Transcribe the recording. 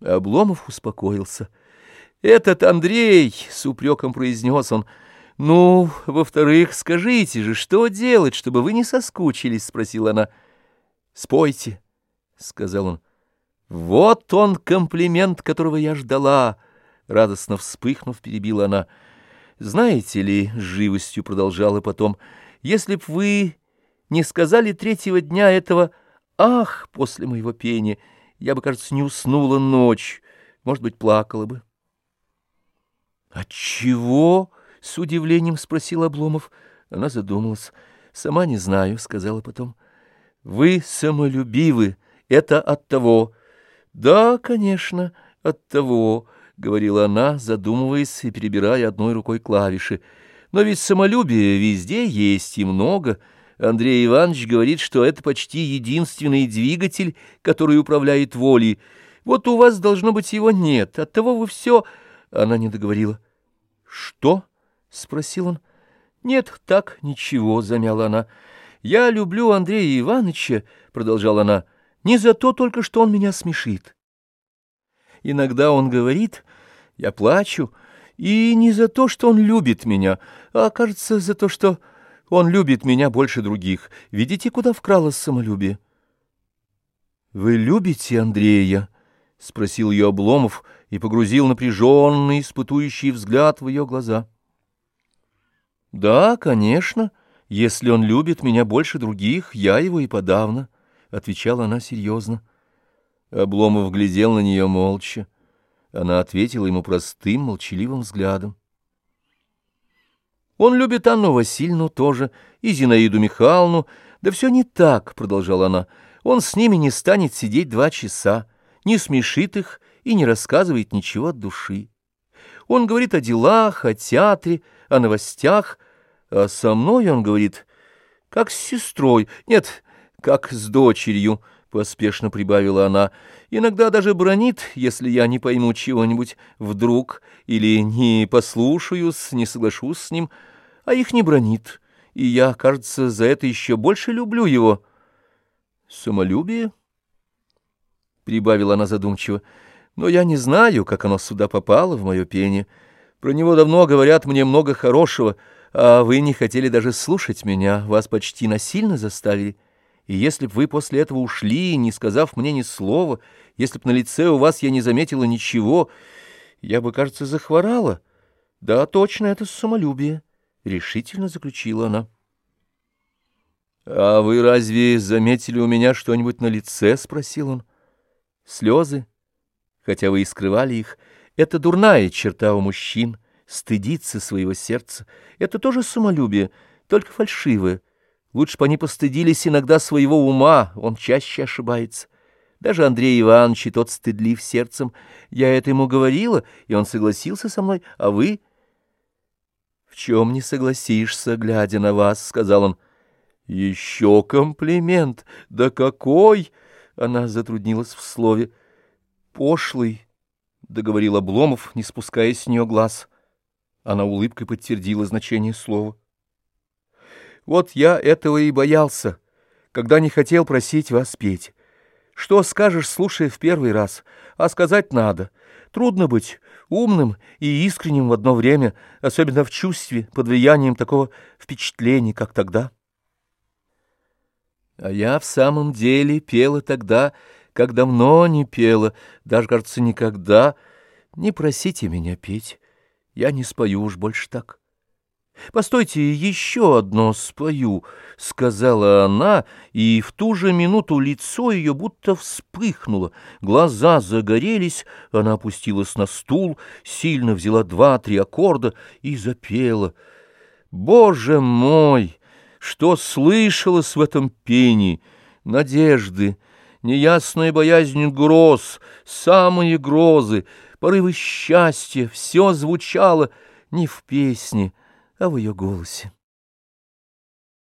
Обломов успокоился. «Этот Андрей!» — с упреком произнес он. «Ну, во-вторых, скажите же, что делать, чтобы вы не соскучились?» — спросила она. «Спойте», — сказал он. «Вот он, комплимент, которого я ждала!» Радостно вспыхнув, перебила она. «Знаете ли, — живостью продолжала потом, — если б вы не сказали третьего дня этого «ах» после моего пения, — я бы, кажется, не уснула ночь, может быть, плакала бы. — Отчего? — с удивлением спросил Обломов. Она задумалась. — Сама не знаю, — сказала потом. — Вы самолюбивы, это от того. — Да, конечно, от того, — говорила она, задумываясь и перебирая одной рукой клавиши. — Но ведь самолюбие везде есть и много — Андрей Иванович говорит, что это почти единственный двигатель, который управляет волей. Вот у вас, должно быть, его нет. Оттого вы все...» Она не договорила. «Что?» — спросил он. «Нет, так, ничего», — замяла она. «Я люблю Андрея Ивановича», — продолжала она, — «не за то только, что он меня смешит. Иногда он говорит, я плачу, и не за то, что он любит меня, а, кажется, за то, что он любит меня больше других. Видите, куда вкралось самолюбие? — Вы любите Андрея? — спросил ее Обломов и погрузил напряженный, испытующий взгляд в ее глаза. — Да, конечно, если он любит меня больше других, я его и подавно, — отвечала она серьезно. Обломов глядел на нее молча. Она ответила ему простым, молчаливым взглядом. Он любит Анну Васильевну тоже, и Зинаиду Михайловну. Да все не так, — продолжала она. Он с ними не станет сидеть два часа, не смешит их и не рассказывает ничего от души. Он говорит о делах, о театре, о новостях, а со мной он говорит, как с сестрой, нет, как с дочерью, — поспешно прибавила она, — иногда даже бронит, если я не пойму чего-нибудь вдруг или не послушаюсь, не соглашусь с ним, — а их не бронит, и я, кажется, за это еще больше люблю его. Самолюбие? Прибавила она задумчиво. Но я не знаю, как оно сюда попало, в мое пение. Про него давно говорят мне много хорошего, а вы не хотели даже слушать меня, вас почти насильно заставили. И если б вы после этого ушли, не сказав мне ни слова, если б на лице у вас я не заметила ничего, я бы, кажется, захворала. Да, точно, это самолюбие. — решительно заключила она. «А вы разве заметили у меня что-нибудь на лице?» — спросил он. «Слезы, хотя вы и скрывали их, это дурная черта у мужчин, стыдиться своего сердца. Это тоже самолюбие, только фальшивое. Лучше бы они постыдились иногда своего ума, он чаще ошибается. Даже Андрей Иванович и тот стыдлив сердцем. Я это ему говорила, и он согласился со мной, а вы...» «В чем не согласишься, глядя на вас?» — сказал он. «Еще комплимент! Да какой!» — она затруднилась в слове. «Пошлый!» — договорил Обломов, не спуская с нее глаз. Она улыбкой подтвердила значение слова. «Вот я этого и боялся, когда не хотел просить вас петь. Что скажешь, слушая в первый раз, а сказать надо. Трудно быть умным и искренним в одно время, особенно в чувстве, под влиянием такого впечатления, как тогда. А я в самом деле пела тогда, как давно не пела, даже, кажется, никогда. Не просите меня петь, я не спою уж больше так. «Постойте, еще одно спою», — сказала она, и в ту же минуту лицо ее будто вспыхнуло, глаза загорелись, она опустилась на стул, сильно взяла два-три аккорда и запела. «Боже мой! Что слышалось в этом пении? Надежды!» неясная боязнь гроз, самые грозы, порывы счастья, все звучало не в песне, а в ее голосе.